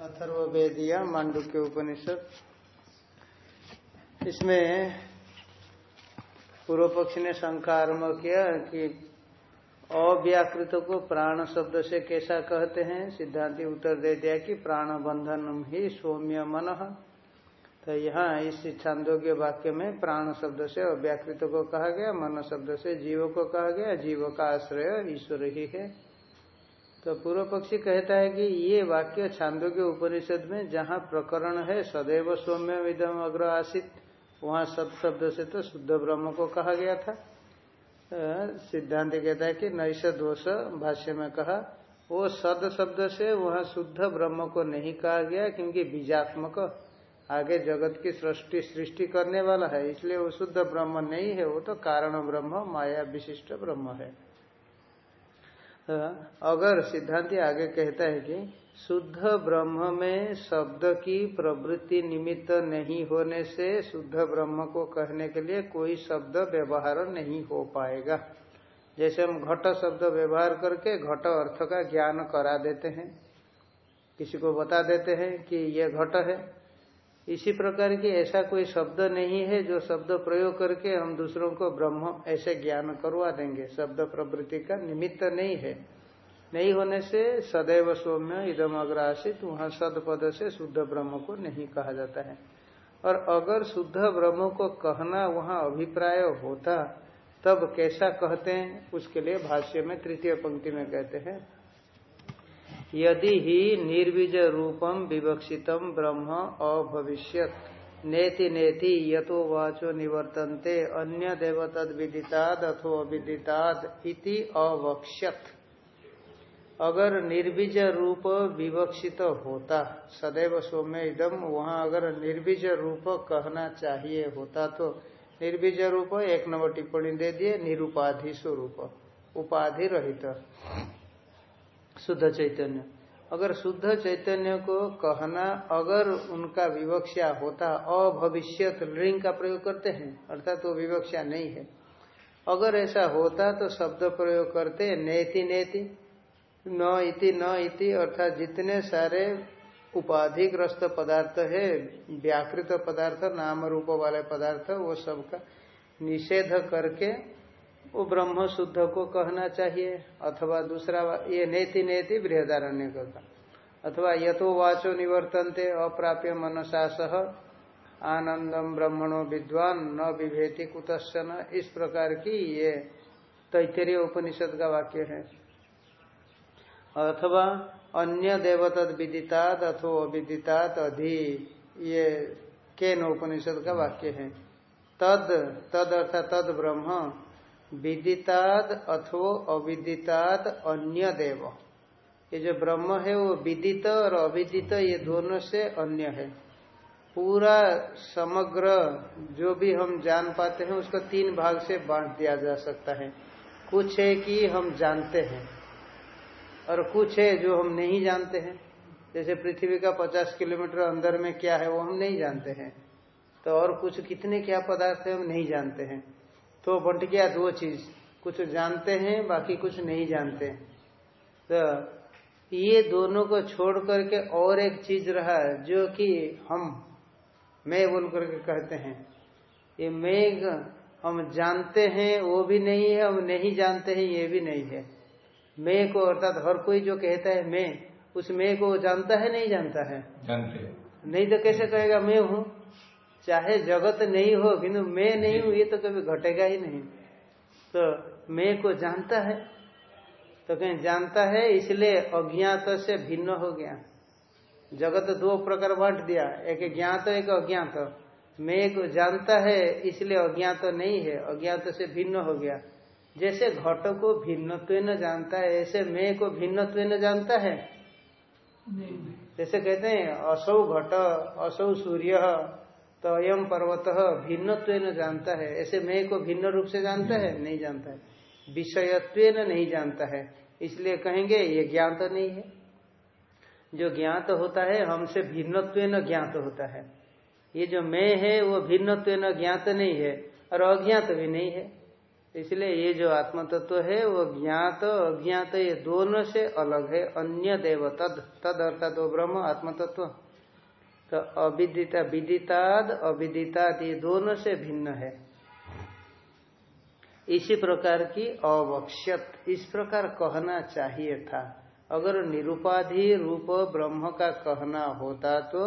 अथर्वेदिया के उपनिषद। इसमें पूर्व पक्ष ने शंका आरंभ किया कि अव्याकृत को प्राण शब्द से कैसा कहते हैं? सिद्धांति उत्तर दे दिया कि प्राण बंधन ही सौम्य मन। तो यहाँ इस छांदोग्य वाक्य में प्राण शब्द से अव्याकृत को कहा गया, मन शब्द से जीव को कहा गया, जीव का आश्रय ईश्वर ही है। तो पूर्व पक्षी कहता है कि ये वाक्य छांदोग्य उपनिषद में जहाँ प्रकरण है, सदैव सौम्य विदम अग्र आसित, वहाँ सत शब्द से तो शुद्ध ब्रह्म को कहा गया था। सिद्धांत कहता है कि नैश दोष भाष्य में कहा, वो सद शब्द से वहाँ शुद्ध ब्रह्म को नहीं कहा गया, क्योंकि बीजात्मक, आगे जगत की सृष्टि सृष्टि करने वाला है, इसलिए वो शुद्ध ब्रह्म नहीं है, वो तो कारण ब्रह्म, माया विशिष्ट ब्रह्म है। अगर सिद्धांति आगे कहता है कि शुद्ध ब्रह्म में शब्द की प्रवृत्ति निमित्त नहीं होने से शुद्ध ब्रह्म को कहने के लिए कोई शब्द व्यवहार नहीं हो पाएगा। जैसे हम घट शब्द व्यवहार करके घट अर्थ का ज्ञान करा देते हैं। किसी को बता देते हैं कि यह घट है इसी प्रकार की ऐसा कोई शब्द नहीं है जो शब्द प्रयोग करके हम दूसरों को ब्रह्म ऐसे ज्ञान करवा देंगे। शब्द प्रवृत्ति का निमित्त नहीं है। नहीं होने से सदैव सौम्य इदम अग्रासित, वहाँ सद पद से शुद्ध ब्रह्म को नहीं कहा जाता है। और अगर शुद्ध ब्रह्म को कहना वहाँ अभिप्राय होता, तब कैसा कहते हैं? उसके लिए भाष्य में तृतीय पंक्ति में कहते हैं यदि ही निर्विज रूपम विवक्षितम ब्रह्म अभविष्यत। नेति नेति यतो वाचो निवर्तन्ते अन्य विदिताद अथो अविदिताद इति अवक्ष्यत। अगर निर्विज रूप विवक्षित होता, सदैव सौम्य इदम वहाँ अगर निर्विज रूप कहना चाहिए होता तो निर्विज रूप एक नंबर टिप्पणी दे दिए, निरुपाधि स्वरूप, उपाधि रहित। शुद्ध चैतन्य। अगर शुद्ध चैतन्य को कहना, अगर उनका विवक्षा होता, अभविष्यत लिंग का प्रयोग करते हैं, अर्थात वो विवक्षा नहीं है। अगर ऐसा होता तो शब्द प्रयोग करते, नेति नेति, न इति न इति, अर्थात जितने सारे उपाधिग्रस्त पदार्थ है, व्याकृत पदार्थ नाम रूप वाले पदार्थ, वो सबका निषेध करके वो ब्रह्म शुद्ध को कहना चाहिए, अथवा दूसरा ये नेति नेति बृहदारण्य का अथवा यथो वाचो निवर्तनते, अप्राप्य मनसा सह आनंदम ब्रह्मणो विद्वान, न विभेति कुतश्चन। इस प्रकार की ये तैतरीय उपनिषद का वाक्य है। अथवा अन्य देवतद विदितात अथो अविदितात अधि, ये केन उपनिषद का वाक्य है। तद तद अर्थात तद ब्रह्म विदिताद अथो अविदिताद अन्य देव ये जो ब्रह्म है, वो विदित और अविदित, ये दोनों से अन्य है। पूरा समग्र जो भी हम जान पाते हैं, उसको तीन भाग से बांट दिया जा सकता है। कुछ है कि हम जानते हैं, और कुछ है जो हम नहीं जानते हैं। जैसे पृथ्वी का पचास किलोमीटर अंदर में क्या है, वो हम नहीं जानते हैं। तो और कुछ कितने क्या पदार्थ है, हम नहीं जानते हैं। तो बंट गया दो चीज़। कुछ जानते हैं बाकी कुछ नहीं जानते। तो ये दोनों को छोड़ करके और एक चीज़ रहा जो कि हम मैं बोल करके कहते हैं। ये मेघ हम जानते हैं वो भी नहीं है हम नहीं जानते हैं ये भी नहीं है। मैं को अर्थात हर कोई जो कहता है मैं उस मैं को जानता है नहीं जानता है? जानते नहीं तो कैसे कहेगा मैं हूँ? चाहे जगत नहीं हो किन्तु मैं नहीं हूँ ये तो कभी घटेगा ही नहीं। तो मैं को जानता है। तो कहीं जानता है इसलिए अज्ञात से भिन्न हो गया। जगत दो प्रकार बांट दिया। एक ज्ञात एक अज्ञात। मैं को जानता है इसलिए अज्ञात नहीं है। अज्ञात से भिन्न हो गया। जैसे घट को भिन्नत्व न जानता है ऐसे मैं को भिन्नत्व जानता है। जैसे कहते हैं असौ घट असौ सूर्य। तो अयम पर्वत भिन्नत्व जानता है। ऐसे मैं को भिन्न रूप से जानता है, नहीं जानता है। विषयत्व नहीं जानता है। इसलिए कहेंगे, ये ज्ञात तो नहीं है। जो ज्ञात होता है, हमसे भिन्नत्व ज्ञात होता है। ये जो मैं है, वो भिन्नत्व ज्ञात नहीं है और अज्ञात भी नहीं है। इसलिए ये जो आत्म तत्व है, वो ज्ञात, अज्ञात, ये दोनों से अलग है। अन्य देव तद तद अर्थात वो ब्रह्म आत्म तत्व तो अविदिता, विदिताद, अविदिताद ये दोनों से भिन्न है। इसी प्रकार की अवक्षत इस प्रकार कहना चाहिए था। अगर निरुपाधि रूप ब्रह्म का कहना होता तो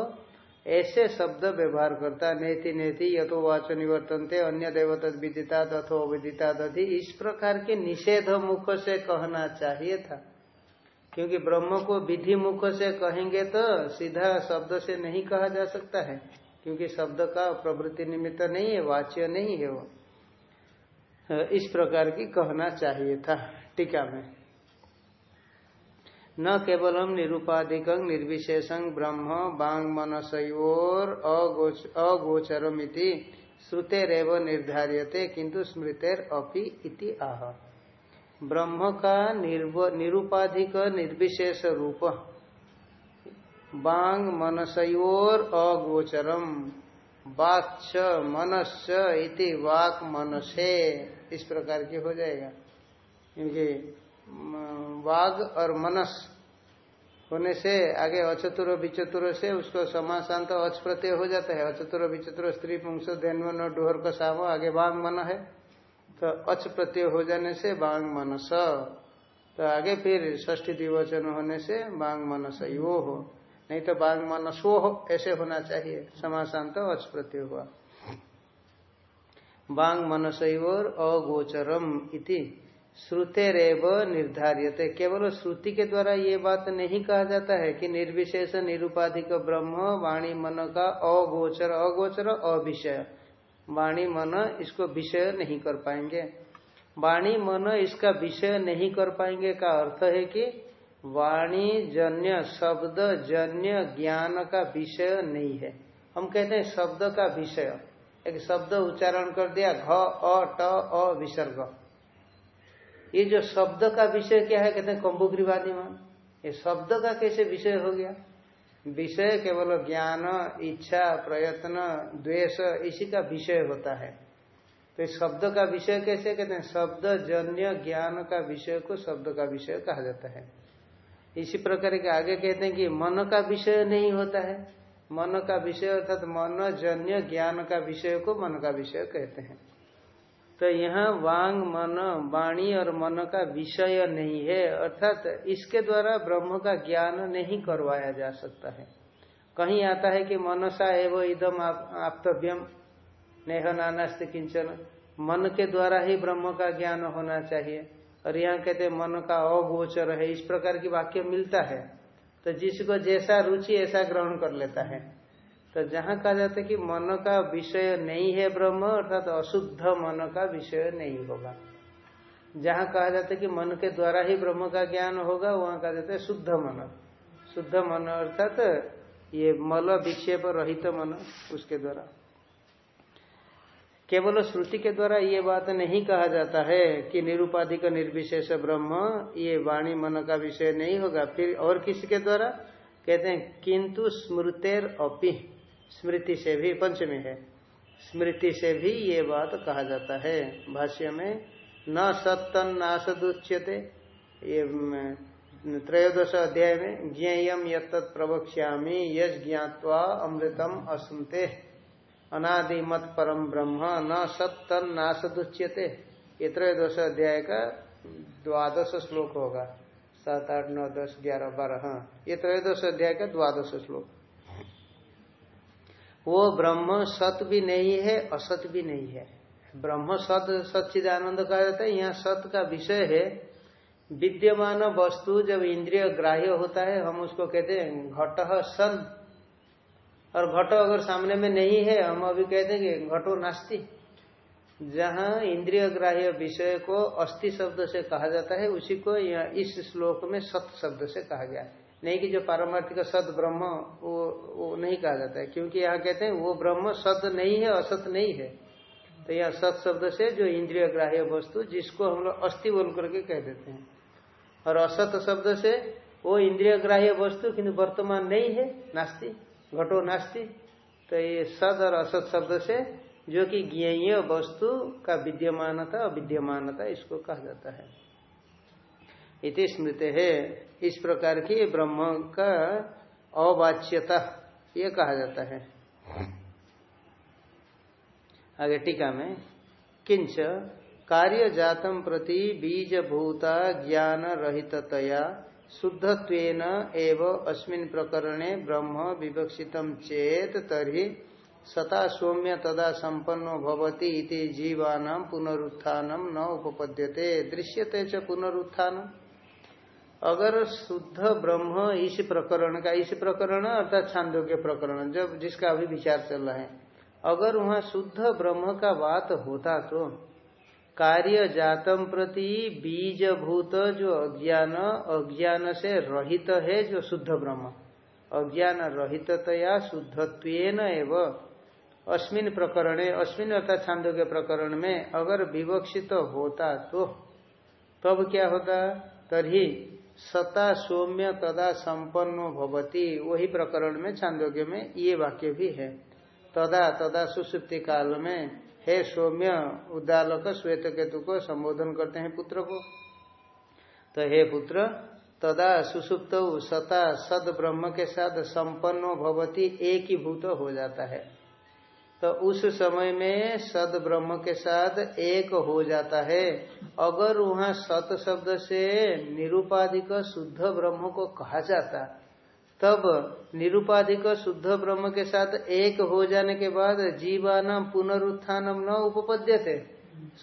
ऐसे शब्द व्यवहार करता, नेति नेति यथो वाच निवर्तनते, अन्य देवता विदिता अथो अविदिता दधि इस प्रकार के निषेध मुख से कहना चाहिए था। क्योंकि ब्रह्म को विधि मुख से कहेंगे तो सीधा शब्द से नहीं कहा जा सकता है, क्योंकि शब्द का प्रवृत्ति निमित्त नहीं है, वाच्य नहीं है वो। इस प्रकार की कहना चाहिए था, टीका में। न केवलम निरूपाधिक निर्विशेषं ब्रह्म बांग मनसोर अगोचरमिति, श्रुतेरव निर्धार्यते किंतु स्मृतेर अपि इति आह। ब्रह्म का निरूपाधिक निर्विशेष रूप। बांग मनसोर अगोचरम। वाक् मनस् इति वाक मनसे। इस प्रकार की हो जाएगा। क्योंकि वाग और मनस होने से आगे अचतुर विचतुर से उसको समासांत अच प्रत्यय हो जाता है। अचतुर विचतुर स्त्री पुंस धैनवन डोहर का साव, आगे बांग मन है। तो अच प्रत्यय हो जाने से बांग मनस। तो आगे फिर ष्ठी दिवचन होने से बांग मनस यो हो। नहीं तो बांग मनसो हो, ऐसे होना चाहिए। समासांत तो अच प्रत्यय हुआ। बांग मनसोर अगोचरम इति। श्रुतेरव निर्धारित केवल श्रुति के द्वारा ये बात नहीं कहा जाता है कि निर्विशेष, निरुपाधिक ब्रह्म, वाणी, मन का अगोचर। अगोचर अविषय। वाणी मन इसको विषय नहीं कर पाएँगे। वाणी मन इसका विषय नहीं कर पाएँगे का अर्थ है कि वाणी जन्य शब्द जन्य ज्ञान का विषय नहीं है। हम कहते हैं शब्द का विषय। एक शब्द उच्चारण कर दिया, घ, अ, ट, अ, विसर्ग। ये जो शब्द का विषय क्या है? कहते हैं कम्बुग्रीवादिमान ये शब्द का कैसे विषय हो गया? विषय केवल ज्ञान, इच्छा, प्रयत्न, द्वेष, इसी का विषय होता है। तो शब्द का विषय कैसे कहते हैं? शब्द, जन्य, ज्ञान का विषय को शब्द का विषय कहा जाता है। इसी प्रकार के आगे कहते हैं कि मन का विषय नहीं होता है। मन का विषय अर्थात मन, जन्य, ज्ञान का विषय को मन का विषय कहते हैं। तो यहाँ वांग, मन, वाणी और मन का विषय नहीं है, अर्थात इसके द्वारा ब्रह्म का ज्ञान नहीं करवाया जा सकता है। कहीं आता है कि मनसा एवं इदम आप्तव्यम, नेह नानास्त किंचन। मन के द्वारा ही ब्रह्म का ज्ञान होना चाहिए। और यहाँ कहते मन का अगोचर है, इस प्रकार की वाक्य मिलता है। तो जिसको जैसा रुचि, ऐसा ग्रहण कर लेता है। तो जहाँ कहा जाता है कि मन का विषय नहीं है ब्रह्म, अर्थात अशुद्ध मन का विषय नहीं होगा। जहाँ कहा जाता है कि मन के द्वारा ही ब्रह्म का ज्ञान होगा, वहाँ कहा जाता है शुद्ध मन। शुद्ध मन अर्थात ये मल विक्षेप रहित मन उसके द्वारा। केवल श्रुति के द्वारा ये बात नहीं कहा जाता है कि निरुपाधिक निर्विशेष ब्रह्म, ये वाणी मन का विषय नहीं होगा। फिर और किसके द्वारा? कहते हैं, किंतु स्मृतेर अपी। स्मृति से भी, पंचमी है। स्मृति से भी ये बात कहा जाता है। भाष्य में, न सत्तन नासदुच्यते ये त्रयोदश अध्याय में ज्ञेयम यत प्रवक्ष्यामी यश ज्ञावा अमृतम असुनते अनादिमत परम ब्रह्म, न सत्तन नासदुच्यते ये त्रयोदश अध्याय का द्वादश श्लोक होगा। सात, आठ, नौ, दस, ग्यारह, बारह हाँ। ये त्रयोदश अध्याय का द्वादश श्लोक। वो ब्रह्म सत भी नहीं है, असत भी नहीं है। ब्रह्म सत, सच्चिदानंद कहा जाता है, यहाँ सत का विषय है। विद्यमान वस्तु जब इंद्रिय ग्राह्य होता है, हम उसको कहते हैं घट सन। और घट अगर सामने में नहीं है, हम अभी कहते हैं कि घटो नास्ती। जहाँ इंद्रिय ग्राह्य विषय को अस्थि शब्द से कहा जाता है, उसी को इस श्लोक में सत शब्द से कहा गया है। नहीं कि जो पारमार्थिक सद ब्रह्म, वो वो नहीं कहा जाता है, क्योंकि यहाँ कहते हैं वो ब्रह्म सद नहीं है, असत नहीं है। तो यह सत शब्द से जो इंद्रिय ग्राह्य वस्तु जिसको हम लोग अस्थि बोल करके कह देते हैं। और असत शब्द से वो इंद्रिय ग्राह्य वस्तु, किन्तु वर्तमान नहीं है, नास्ति, घटो नास्ति। तो ये सद और असत शब्द से जो कि ज्ञेय वस्तु का विद्यमानता, अविद्यमानता, इसको कहा जाता है। इति स्मृत। है इस प्रकार की ब्रह्म का अवाच्यता, ये कहा जाता है। आगे टीका में, किंच कार्य जातम प्रति बीज भूता ज्ञान रहिततया शुद्धत्वेन एव अस्मिन प्रकरणे ब्रह्म विवक्षित चेत तरी सता सौम्य तदा संपन्नो भवति इति जीवानाम पुनरुत्थानम न उपपद्यते। दृश्यते च पुनरुत्थान अगर शुद्ध ब्रह्म इस प्रकरण का, इस प्रकरण अर्थात छांदोग्य प्रकरण, जब जिसका अभी विचार चल रहा है, अगर वहाँ शुद्ध ब्रह्म का बात होता तो कार्य जातम प्रति बीज भूत जो अज्ञान अज्ञान से रहित है जो शुद्ध ब्रह्म। अज्ञान रहिततया शुद्धत्व एवं। अस्मिन प्रकरण, अस्मिन अर्थात छांदो के प्रकरण में अगर विवक्षित होता तो तब क्या होता? तरी सता सौम्य तदा संपन्नो भवती। वही प्रकरण में छांदोग्य में ये वाक्य भी है। तदा तदा सुसुप्ति काल में हे सौम्य, उदालक श्वेत केतु को संबोधन करते हैं पुत्र को। तो हे पुत्र, तदा सुसुप्त सता सद ब्रह्म के साथ संपन्न भवती, एक ही भूत हो जाता है। तो उस समय में सद ब्रह्म के साथ एक हो जाता है। अगर वहाँ सत शब्द से निरुपाधिक शुद्ध ब्रह्म को कहा जाता, तब निरुपाधिक शुद्ध ब्रह्म के साथ एक हो जाने के बाद जीवान पुनरुत्थानम न उपपद्य थे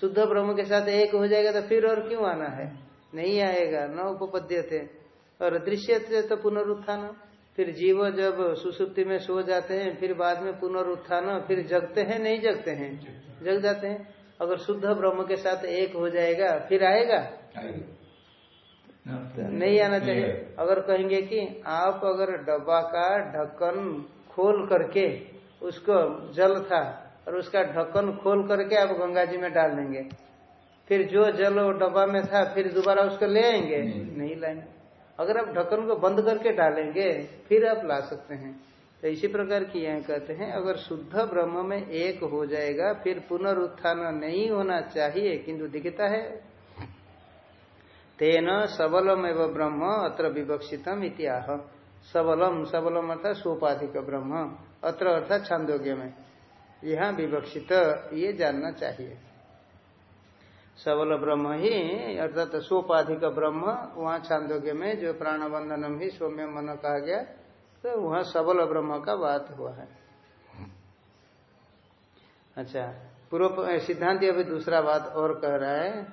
शुद्ध ब्रह्म के साथ एक हो जाएगा तो फिर और क्यों आना है? नहीं आएगा, न उपपद्य थे और दृश्य थे तो पुनरुत्थान। फिर जीव जब सुसुप्ति में सो जाते हैं फिर बाद में पुनरुत्थान फिर जगते हैं नहीं जगते हैं? जग जाते हैं। अगर शुद्ध ब्रह्म के साथ एक हो जाएगा फिर आएगा? नहीं आना चाहिए। अगर कहेंगे कि आप अगर डब्बा का ढक्कन खोल करके उसको जल था और उसका ढक्कन खोल करके आप गंगा जी में डाल देंगे। फिर जो जल डब्बा में था फिर दोबारा उसको ले आएँगे? नहीं लाएँगे। अगर आप ढक्कन को बंद करके डालेंगे, फिर आप ला सकते हैं। तो इसी प्रकार की यह कहते हैं, अगर शुद्ध ब्रह्म में एक हो जाएगा, फिर पुनरुत्थान नहीं होना चाहिए, किंतु दिखता है। तेन सबलम एवं ब्रह्म, अत्र विवक्षितम इतिहाह सबलम सबलम अर्थात सोपाधिक ब्रह्म, अत्र अर्थात छांदोग्य में। यहाँ विवक्षित, ये जानना चाहिए। सबल ब्रह्म ही अर्थात सोपाधिक ब्रह्म वहाँ छांदोग्य में जो प्राण प्राणबंधनम ही सौम्य मन कहा गया तो वहाँ सबल ब्रह्म का बात हुआ है। अच्छा पूर्व सिद्धांत अभी दूसरा बात और कह रहा है।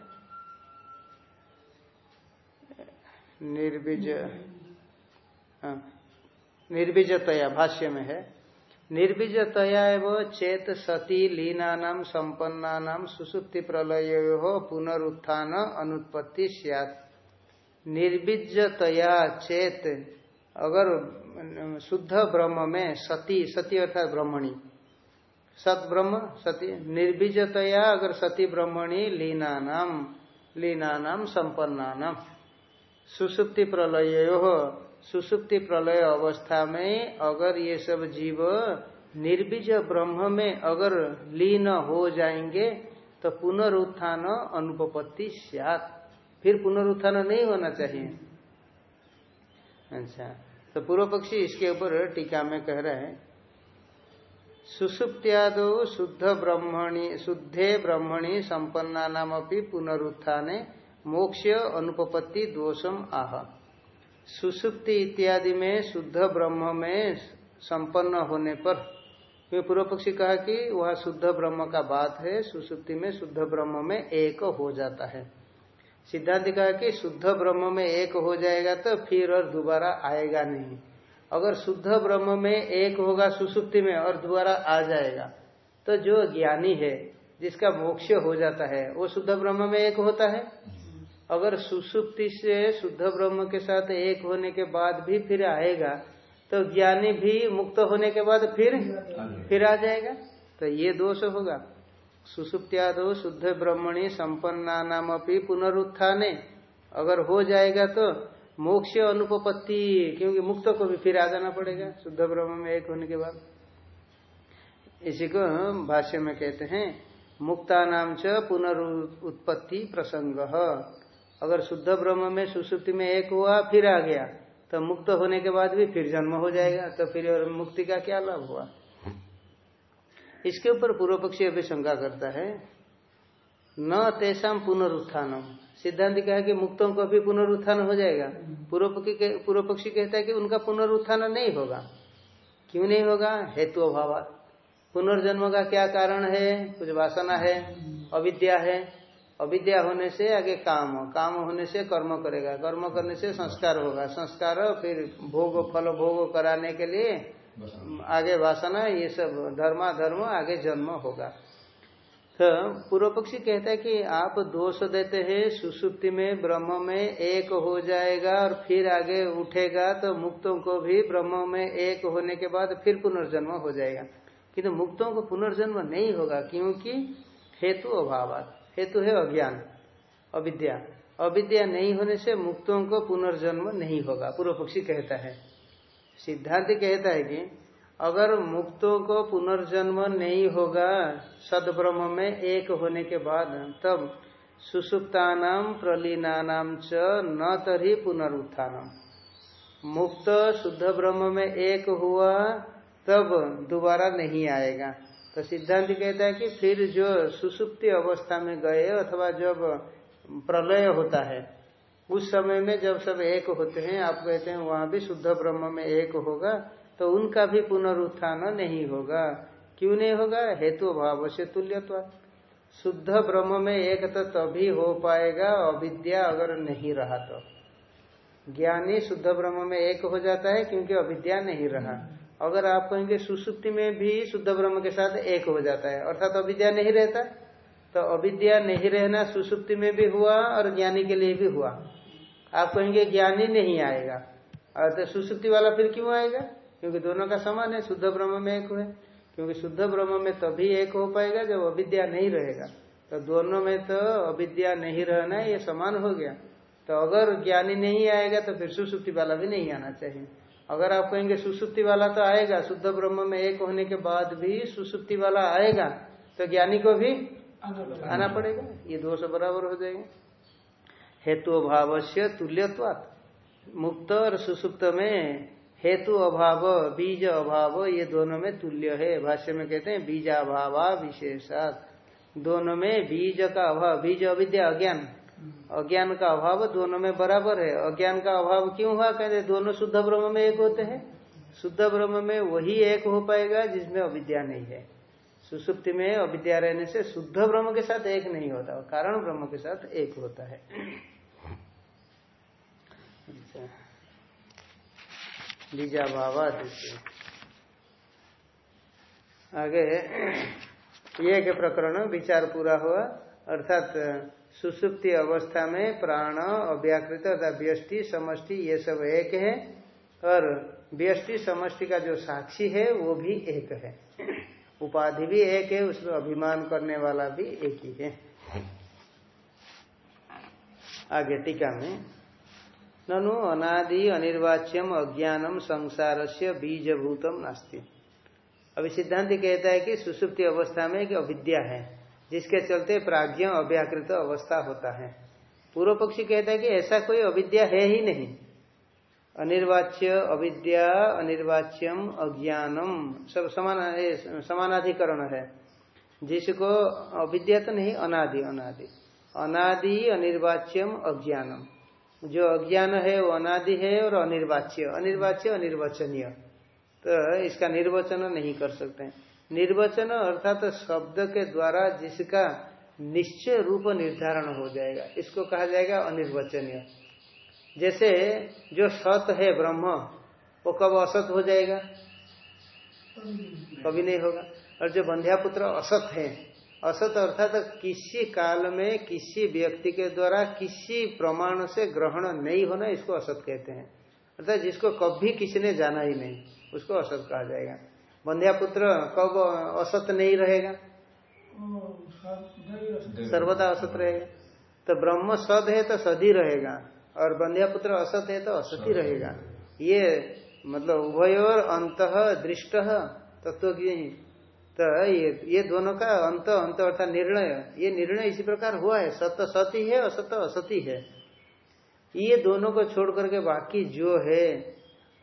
निर्बीज हाँ, निर्बीजतया भाष्य में है। निर्बीजतया एवं चेत सती लीना नाम संपन्ना नाम सुसुप्ति प्रलय पुनरुत्थान अनुत्पत्ति सियात। निर्बीजतया चेत अगर, शुद्ध ब्रह्म में सती सती अर्थात ब्रह्मणी। सत ब्रह्म, सती निर्बीजतया अगर सती ब्रह्मणी लीना नाम लीना नाम संपन्ना नाम सुसुप्ति प्रलय सुसुप्ति प्रलय अवस्था में अगर ये सब जीव निर्बीज ब्रह्म में अगर लीन हो जाएँगे तो पुनरुत्थान अनुपपत्ति सियात। फिर पुनरुत्थान नहीं होना चाहिए। अच्छा तो पूर्व पक्षी इसके ऊपर टीका में कह रहे हैं, सुसुप्त्यादो शुद्ध ब्रह्मणी, शुद्धे ब्रह्मणी संपन्ना नाम पुनरुत्थाने मोक्ष अनुपपत्ति दोषम आह। सुसुप्ति इत्यादि में, शुद्ध ब्रह्म में संपन्न होने पर पूर्व पक्षी कहा कि वह शुद्ध ब्रह्म का बात है, सुसुप्ति में शुद्ध ब्रह्म में एक हो जाता है। सिद्धांत कहा कि शुद्ध ब्रह्म में एक हो जाएगा तो फिर और दोबारा आएगा नहीं। अगर शुद्ध ब्रह्म में एक होगा सुसुप्ति में और दोबारा आ जाएगा तो जो ज्ञानी है, जिसका मोक्ष हो जाता है, वो शुद्ध ब्रह्म में एक होता है? अगर सुसुप्ति से शुद्ध ब्रह्म के साथ एक होने के बाद भी फिर आएगा तो ज्ञानी भी मुक्त होने के बाद फिर फिर आ जाएगा। तो ये दोष होगा। सुसुप्त्यादो शुद्ध ब्रह्मणी संपन्ना नाम अपनी पुनरुत्थाने। अगर हो जाएगा तो मोक्ष अनुपपत्ति, क्योंकि मुक्त को भी फिर आ जाना पड़ेगा, शुद्ध ब्रह्म में एक होने के बाद। इसी को भाष्य में कहते हैं मुक्ता नाम च पुनरुत्पत्ति प्रसंग। अगर शुद्ध ब्रह्म में सुसुप्ति में एक हुआ, फिर आ गया तो मुक्त होने के बाद भी फिर जन्म हो जाएगा तो फिर और मुक्ति का क्या लाभ हुआ? इसके ऊपर पूर्व पक्षी अभी शंका करता है, न तेसाम पुनरुत्थानम। सिद्धांत कहा कि मुक्तों को भी पुनरुत्थान हो जाएगा। पूर्व पक्षी पूर्व पक्षी कहता है कि उनका पुनरुत्थान नहीं होगा। क्यों नहीं होगा? हेतु अभाव पुनर्जन्म का क्या कारण है? कुछ वासना है? अविद्या है? अविद्या होने से आगे काम काम होने से कर्म करेगा। कर्म करने से संस्कार होगा। संस्कार फिर भोग फल भोग कराने के लिए आगे वासना ये सब धर्मा धर्म आगे जन्म होगा। तो पूर्व पक्षी कहता है कि आप दोष देते हैं सुसुप्ति में ब्रह्म में एक हो जाएगा और फिर आगे उठेगा तो मुक्तों को भी ब्रह्म में एक होने के बाद फिर पुनर्जन्म हो जाएगा। किंतु तो मुक्तों को पुनर्जन्म नहीं होगा क्योंकि हेतु अभाव हेतु है अज्ञान, अविद्या। अविद्या नहीं होने से मुक्तों को पुनर्जन्म नहीं होगा, पूर्व पक्षी कहता है। सिद्धांत कहता है कि अगर मुक्तों को पुनर्जन्म नहीं होगा, सदब्रह्म में एक होने के बाद तब सुसुप्तानाम प्रलीनानाम च न तरी पुनरुत्थानम। मुक्त शुद्ध ब्रह्म में एक हुआ, तब दोबारा नहीं आएगा। तो सिद्धांत कहता है कि फिर जो सुसुप्ति अवस्था में गए अथवा जब प्रलय होता है, उस समय में जब सब एक होते हैं, आप कहते हैं वहाँ भी शुद्ध ब्रह्म में एक होगा तो उनका भी पुनरुत्थान नहीं होगा। क्यों नहीं होगा? हेतु भाव से तुल्यत्व। शुद्ध ब्रह्म में एक तो तभी हो पाएगा, अविद्या अगर नहीं रहा तो। ज्ञानी शुद्ध ब्रह्म में एक हो जाता है, क्योंकि अविद्या नहीं रहा। अगर आप कहेंगे सुसुप्ति में भी शुद्ध ब्रह्म के साथ एक हो जाता है, अर्थात तो अविद्या नहीं रहता तो अविद्या नहीं रहना सुसुप्ति में भी हुआ और ज्ञानी के लिए भी हुआ। आप कहेंगे ज्ञानी नहीं आएगा। और तो सुसुप्ति वाला फिर क्यों आएगा? क्योंकि दोनों का समान है, शुद्ध ब्रह्म में एक हुए। क्योंकि शुद्ध ब्रह्म में तभी एक हो पाएगा जब अविद्या नहीं रहेगा। तो दोनों में तो अविद्या नहीं रहना, ये समान हो गया। तो अगर ज्ञानी नहीं आएगा तो फिर सुसुप्ति वाला भी नहीं आना चाहिए। अगर आप कहेंगे सुसुप्ति वाला तो आएगा, शुद्ध ब्रह्म में एक होने के बाद भी सुसुप्ति वाला आएगा तो ज्ञानी को भी आना पड़ेगा, ये दो दोष बराबर हो जाएँगे। हेतु अभाव से तुल्यत्वात, मुक्त और सुसुप्त में हेतु अभाव, बीज अभाव, ये दोनों में तुल्य है। भाष्य में कहते हैं, बीजाभाव विशेषात, दोनों में बीज का अभाव, बीज अविद्या अज्ञान। अज्ञान का अभाव दोनों में बराबर है। अज्ञान का अभाव क्यों हुआ? कहते दोनों शुद्ध ब्रह्म में एक होते हैं। शुद्ध ब्रह्म में वही एक हो पाएगा जिसमें अविद्या नहीं है। सुसुप्ति में अविद्या रहने से शुद्ध ब्रह्म के साथ एक नहीं होता, कारण ब्रह्म के साथ एक होता है। बीजा भावा आगे, ये प्रकरण, विचार पूरा हुआ। अर्थात सुसुप्ति अवस्था में प्राण, अव्याकृत अर्थात व्यष्टि, समष्टि, ये सब एक है। और व्यष्टि, समष्टि का जो साक्षी है, वो भी एक है। उपाधि भी एक है उसमें अभिमान करने वाला भी एक ही है। आगे टीका में, ननु अनादि अनिर्वाच्यम अज्ञानम संसार से बीजभूतम नास्ती। अभी सिद्धांत कहता है कि सुसुप्ति अवस्था में एक अविद्या है। जिसके चलते प्राज्ञ अव्याकृत अवस्था होता है। पूर्व पक्षी कहता है कि ऐसा कोई अविद्या है ही नहीं। अनिर्वाच्य अविद्या, अनिर्वाच्यम अज्ञानम, सब समान समानाधिकरण है। जिसको अविद्या तो नहीं, अनादि अनादि। अनादि, अनिर्वाच्यम, अज्ञानम। जो अज्ञान है, वो अनादि है, और अनिर्वाच्य। अनिर्वाच्य, अनिर्वचनीय। तो इसका निर्वचन नहीं कर सकते। हैं निर्वचन अर्थात तो शब्द के द्वारा जिसका निश्चय रूप निर्धारण हो जाएगा। इसको कहा जाएगा अनिर्वचनीय। जैसे जो सत है ब्रह्म, वो कब असत हो जाएगा? कभी नहीं होगा। और जो बंध्यापुत्र असत है, असत अर्थात तो किसी काल में किसी व्यक्ति के द्वारा किसी प्रमाण से ग्रहण नहीं होना इसको असत कहते हैं। अर्थात जिसको कभी किसी ने जाना ही नहीं, उसको असत कहा जाएगा। बंध्या पुत्र कब असत नहीं रहेगा? सर्वदा असत रहेगा। तो ब्रह्म सद है तो सद ही रहेगा और बंध्या पुत्र असत है तो असत ही रहेगा। ये मतलब उभयोर अंत दृष्ट तत्व की तो ये ये दोनों का अंत अंत अर्थात निर्णय। ये निर्णय इसी प्रकार हुआ है। सत्य सती है असत असती है। ये दोनों को छोड़ करके बाकी जो है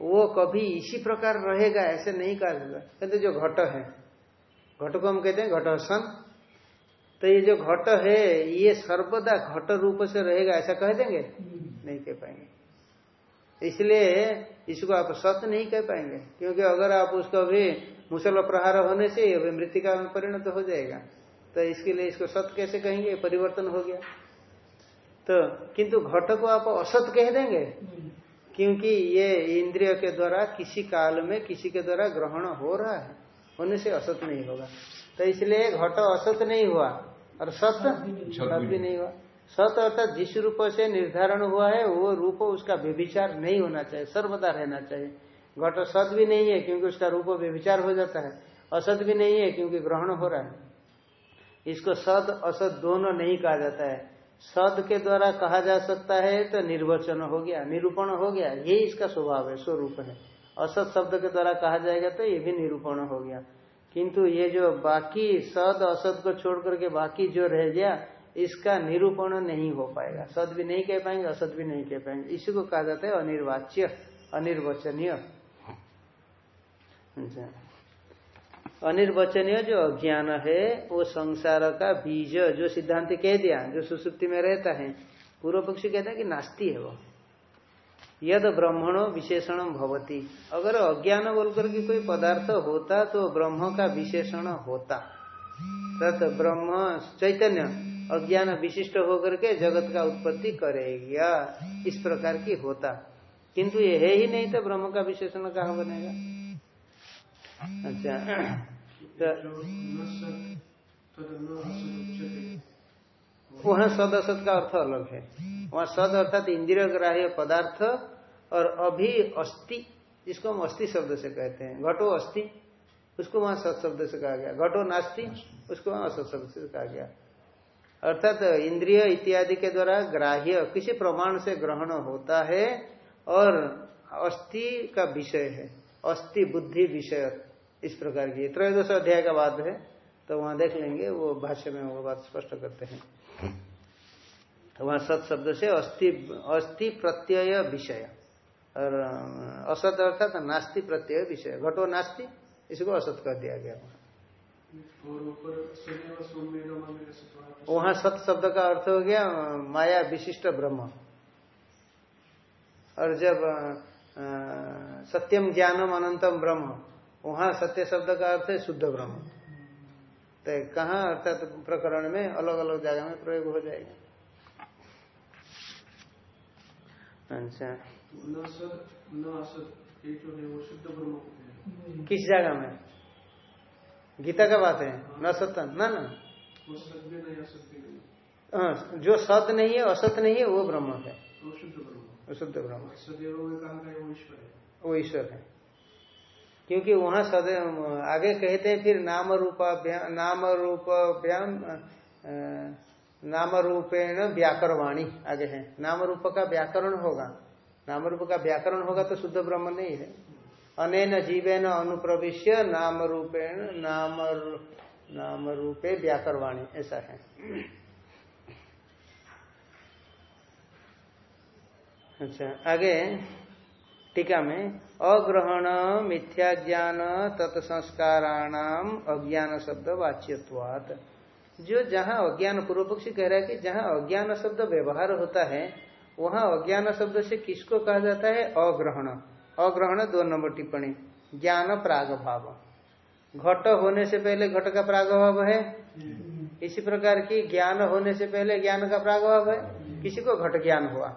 वो कभी इसी प्रकार रहेगा, ऐसे नहीं कहा जाता। कहते जो घट है। घट को हम कहते हैं घट सन तो ये जो घट है, ये सर्वदा घट रूप से रहेगा, ऐसा कह देंगे? नहीं कह पाएँगे। इसलिए इसको आप सत्य नहीं कह पाएँगे, क्योंकि अगर आप उसको भी मुसल प्रहार होने से अभी मृतिका में परिणत हो जाएगा। तो इसके लिए इसको सत्य कैसे कहेंगे? परिवर्तन हो गया। तो किंतु घट को आप असत कह देंगे? क्योंकि ये इंद्रिय के द्वारा किसी काल में किसी के द्वारा ग्रहण हो रहा है होने से असत नहीं होगा। तो इसलिए घट असत नहीं हुआ और सत सत भी नहीं हुआ। सत अर्थात जिस रूप से निर्धारण हुआ है वो रूप उसका व्यभिचार नहीं होना चाहिए सर्वदा रहना चाहिए। घट सत भी नहीं है क्योंकि उसका रूप व्यभिचार हो जाता है असत भी नहीं है क्योंकि ग्रहण हो रहा है। इसको सद असत दोनों नहीं कहा जाता है। सद के द्वारा कहा जा सकता है तो निर्वचन हो गया, निरूपण हो गया ये इसका स्वभाव है, स्वरूप है। असत शब्द के द्वारा कहा जाएगा तो ये भी निरूपण हो गया। किंतु ये जो बाकी सद असत को छोड़ करके बाकी जो रह गया, इसका निरूपण नहीं हो पाएगा। सद भी नहीं कह पाएँगे असत भी नहीं कह पाएँगे। इसी को कहा जाता है अनिर्वाच्य, अनिर्वचनीय। अच्छा। अनिर्वचनीय जो अज्ञान है, वो संसार का बीज, जो सिद्धांत कह दिया, जो सुसुप्ति में रहता है, पूर्व पक्षी कहता है कि नास्ती है वो। यद ब्रह्मणो विशेषण भवती। अगर अज्ञान बोलकर के कोई पदार्थ होता तो ब्रह्म का विशेषण होता। तत् ब्रह्म चैतन्य, अज्ञान विशिष्ट होकर के जगत का उत्पत्ति करेगा। इस प्रकार की होता। किंतु ये है नहीं तो ब्रह्म का विशेषण कहा बनेगा। अच्छा। वहाँ सद असत का अर्थ अलग है। वहाँ सद अर्थात इंद्रिय ग्राह्य पदार्थ और अभी अस्थि, जिसको हम अस्थि शब्द से कहते हैं। घटो अस्थि, उसको वहाँ सत शब्द से कहा गया। घटो नास्ति, उसको वहाँ असत शब्द से कहा गया। अर्थात इंद्रिय इत्यादि के द्वारा ग्राह्य, किसी प्रमाण से ग्रहण होता है और अस्थि का विषय है। अस्थि बुद्धि विषय। इस प्रकार की। त्रयोदश अध्याय का बात है तो वहाँ देख लेंगे वो भाष्य में वो बात स्पष्ट करते हैं। तो वहाँ सत शब्द से अस्थि अस्थि प्रत्यय विषय। और असत अर्थात नास्ति प्रत्यय विषय। घटो नास्ति इसको असत कर दिया गया। वहाँ वहाँ सत शब्द का अर्थ हो गया माया विशिष्ट ब्रह्म। और जब सत्यम ज्ञानम अनंतम ब्रह्म। वहाँ सत्य शब्द का अर्थ है शुद्ध ब्रह्म। तो कहा अर्थात तो प्रकरण में अलग अलग जगह में प्रयोग हो जाएगा? अच्छा। किस जगह में? गीता का बात है। न सत्य न न। हाँ, जो सत नहीं है असत नहीं है वो ब्रह्म है। शुद्ध ब्रह्म। वो ईश्वर है। क्योंकि वहाँ सद आगे कहते हैं, फिर नाम रूप नाम रूप व्याम नाम रूपेण व्याकरवाणी। आगे है। नाम रूप का व्याकरण होगा। नाम रूप का व्याकरण होगा तो शुद्ध ब्रह्म नहीं है। अनेन जीवेन अनुप्रविश्य नाम रूपेण नाम नाम रूपे व्याकरवाणी। ऐसा है। अच्छा आगे टीका में अग्रहण, मिथ्या ज्ञान, तत्संस्काराणाम, अज्ञान शब्द वाच्यवाद जो जहाँ अज्ञान पूर्व पक्षी कह रहा है कि जहाँ अज्ञान शब्द व्यवहार होता है, वहाँ अज्ञान शब्द से किसको कहा जाता है? अग्रहण। अग्रहण दो नंबर टिप्पणी। ज्ञान प्राग भाव घट होने से पहले घट का प्राग भाव है? इसी प्रकार की ज्ञान होने से पहले ज्ञान का प्राग भाव है? किसी को घट ज्ञान हुआ।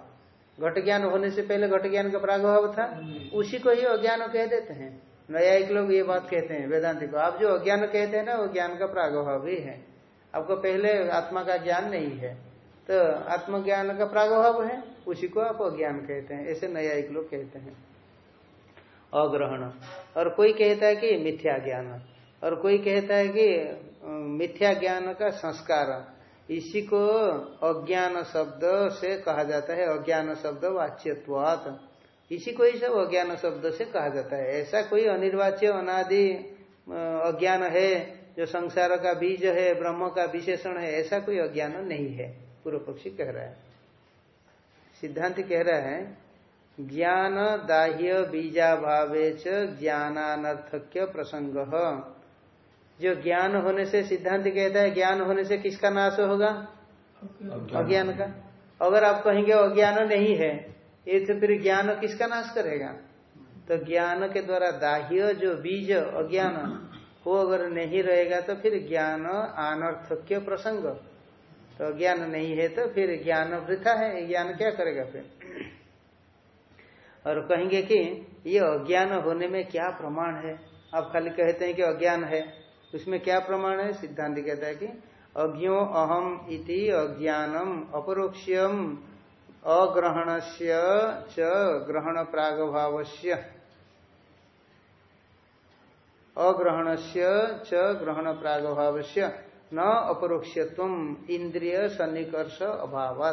घट ज्ञान होने से पहले घट ज्ञान का प्रागभाव था। उसी को ही अज्ञान कह देते हैं। नया एक लोग ये बात कहते हैं, वेदांति को। आप जो अज्ञान कहते हैं ना, वो ज्ञान का प्रागभाव ही है। आपको पहले आत्मा का ज्ञान नहीं है तो आत्मज्ञान का प्रागभाव है। उसी को आप अज्ञान कहते हैं, ऐसे नया एक लोग कहते हैं। अग्रहण। और कोई कहता है कि मिथ्या ज्ञान। और कोई कहता है कि मिथ्या ज्ञान का संस्कार। इसी को अज्ञान शब्द से कहा जाता है, अज्ञान शब्द वाच्यत्वात। इसी को ही सब अज्ञान शब्द से कहा जाता है। ऐसा कोई अनिर्वाच्य, अनादि अज्ञान है, जो संसार का बीज है, ब्रह्म का विशेषण है, ऐसा कोई अज्ञान नहीं है, पूर्व पक्षी कह रहा है। सिद्धांत कह रहा है, ज्ञान दाह्य बीजाभावे च ज्ञानानर्थक्य प्रसंग। जो ज्ञान होने से सिद्धांत कहता है ज्ञान होने से किसका नाश होगा? अज्ञान। का। अगर आप कहेंगे अज्ञान नहीं है ये तो फिर ज्ञान किसका नाश करेगा? तो ज्ञान के द्वारा दाह्य जो बीज अज्ञान वो अगर नहीं रहेगा तो फिर ज्ञान अनर्थक्य प्रसंग। तो ज्ञान नहीं है तो फिर ज्ञान वृथा है ज्ञान क्या करेगा फिर? और कहेंगे कि ये अज्ञान होने में क्या प्रमाण है? आप खाली कहते हैं कि अज्ञान है। उसमें क्या प्रमाण है? सिद्धांत कहता है कि अज्ञो अहम इति अज्ञानम अपरोक्ष्यम अग्रहण से च ग्रहण प्रागभाव अग्रहण से च ग्रहण प्रागभाव न अपरोक्ष्यत्व इंद्रिय सन्निकर्ष अभाव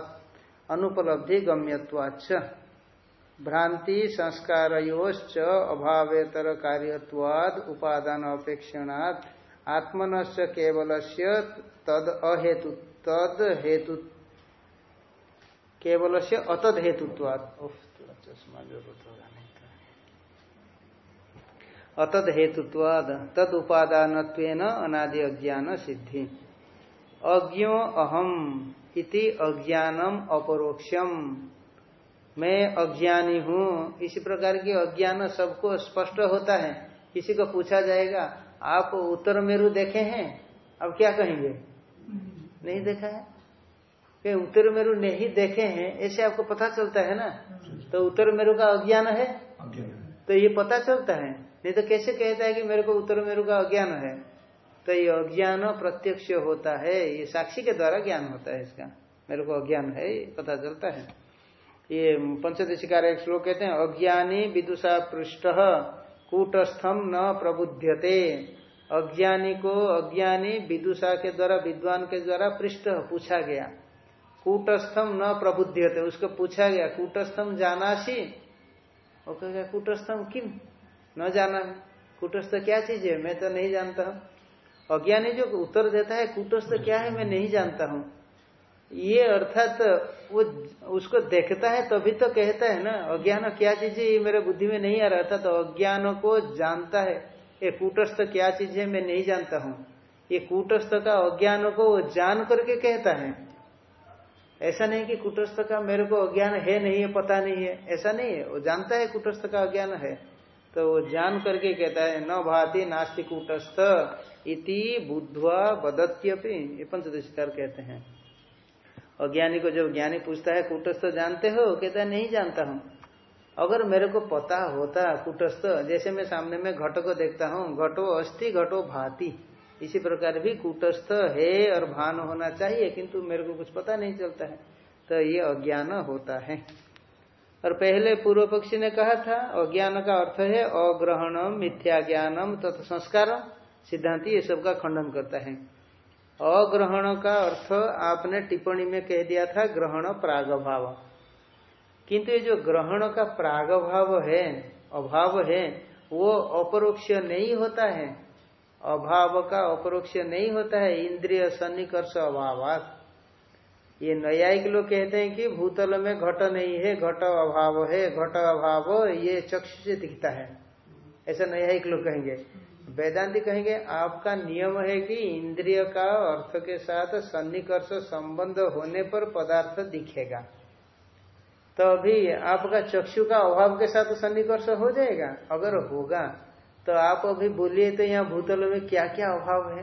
अनुपलब्धि गम्यवाच भ्रांति संस्कारोश्च अभावेतर कार्यवाद उपादान अपेक्षणात् आत्मन से केवल से तद अहेतु, तद हेतु केवल से अतद हेतुत्वाद अतद हेतुत्वाद, तद उपादान अनादि अज्ञान सिद्धि। अज्ञो अहम इति अज्ञानम अपरोक्षम। मैं अज्ञानी हूँ। इसी प्रकार की अज्ञान सबको स्पष्ट होता है। किसी को पूछा जाएगा आप उत्तर मेरु देखे हैं अब क्या कहेंगे? नहीं देखा है? कि उत्तर मेरु नहीं देखे हैं ऐसे आपको पता चलता है ना? तो उत्तर मेरु का अज्ञान है? तो ये पता चलता है। नहीं तो कैसे कहता है कि मेरे को उत्तर मेरु का अज्ञान है? तो ये अज्ञान प्रत्यक्ष होता है ये साक्षी के द्वारा ज्ञान होता है इसका। मेरे को अज्ञान है ये पता चलता है। ये पंचदशिकार एक श्लोक कहते हैं अज्ञानी विदुषा पृष्ठ कूटस्थम न प्रबुध्यते। अज्ञानी को अज्ञानी विदुषा के द्वारा, विद्वान के द्वारा पृष्ठ पूछा गया। कूटस्थम न प्रबुध्यते, उसको पूछा गया कूटस्थम जानासी? वो कहेगा कूटस्थम किम न जाना कुटस्थ क्या चीज़ है? मैं तो नहीं जानता हूँ। अज्ञानी जो उत्तर देता है, कुटस्थ क्या है? मैं नहीं जानता हूँ। ये अर्थात तो वो उसको देखता है, तभी तो कहता है ना, अज्ञान क्या चीज़ है, ये मेरे बुद्धि में नहीं आ रहा था तो अज्ञान को जानता है। ये कूटस्थ क्या चीज़ है, मैं नहीं जानता हूँ। ये कूटस्थ का अज्ञान को वो जान करके कहता है। ऐसा नहीं कि कुटस्थ का मेरे को अज्ञान है नहीं है, पता नहीं है। ऐसा नहीं है, वो जानता है कुटस्थ का अज्ञान है। तो वो जान करके कहता है, न भाति नास्ति कूटस्थ इति बुद्धवा बदत्यपि। ये पंचदशिकार कहते हैं। अज्ञानी को जब ज्ञानी पूछता है, कुटस्थ जानते हो? कहता है, नहीं जानता हूँ। अगर मेरे को पता होता, कूटस्थ, जैसे मैं सामने में घटो को देखता हूँ, घटो अस्थि, घटो भाति, इसी प्रकार भी कुटस्थ है और भान होना चाहिए, किंतु मेरे को कुछ पता नहीं चलता है। तो ये अज्ञान होता है। और पहले पूर्व पक्षी ने कहा था, अज्ञान का अर्थ है अग्रहणम, मिथ्या ज्ञानम, तथा संस्कार सिद्धांति ये सब का खंडन करता है। अग्रहण का अर्थ आपने टिप्पणी में कह दिया था ग्रहण प्रागभाव। किंतु ये जो ग्रहण का प्रागभाव है, अभाव है, वो अपरोक्ष नहीं होता है। अभाव का अपरोक्ष नहीं होता है, इंद्रिय सन्निकर्ष अभाव ये न्यायिक लोग कहते हैं कि भूतल में घट नहीं है, घट अभाव है, घट अभाव, ये चक्षु से दिखता है। ऐसा न्यायिक लोग कहेंगे। वेदांति कहेंगे, आपका नियम है कि इंद्रिय का अर्थ के साथ सन्निकर्ष संबंध होने पर पदार्थ दिखेगा। तो अभी आपका चक्षु का अभाव के साथ सन्निकर्ष हो जाएगा। अगर होगा तो आप अभी बोलिए तो यहाँ भूतल में क्या क्या अभाव है?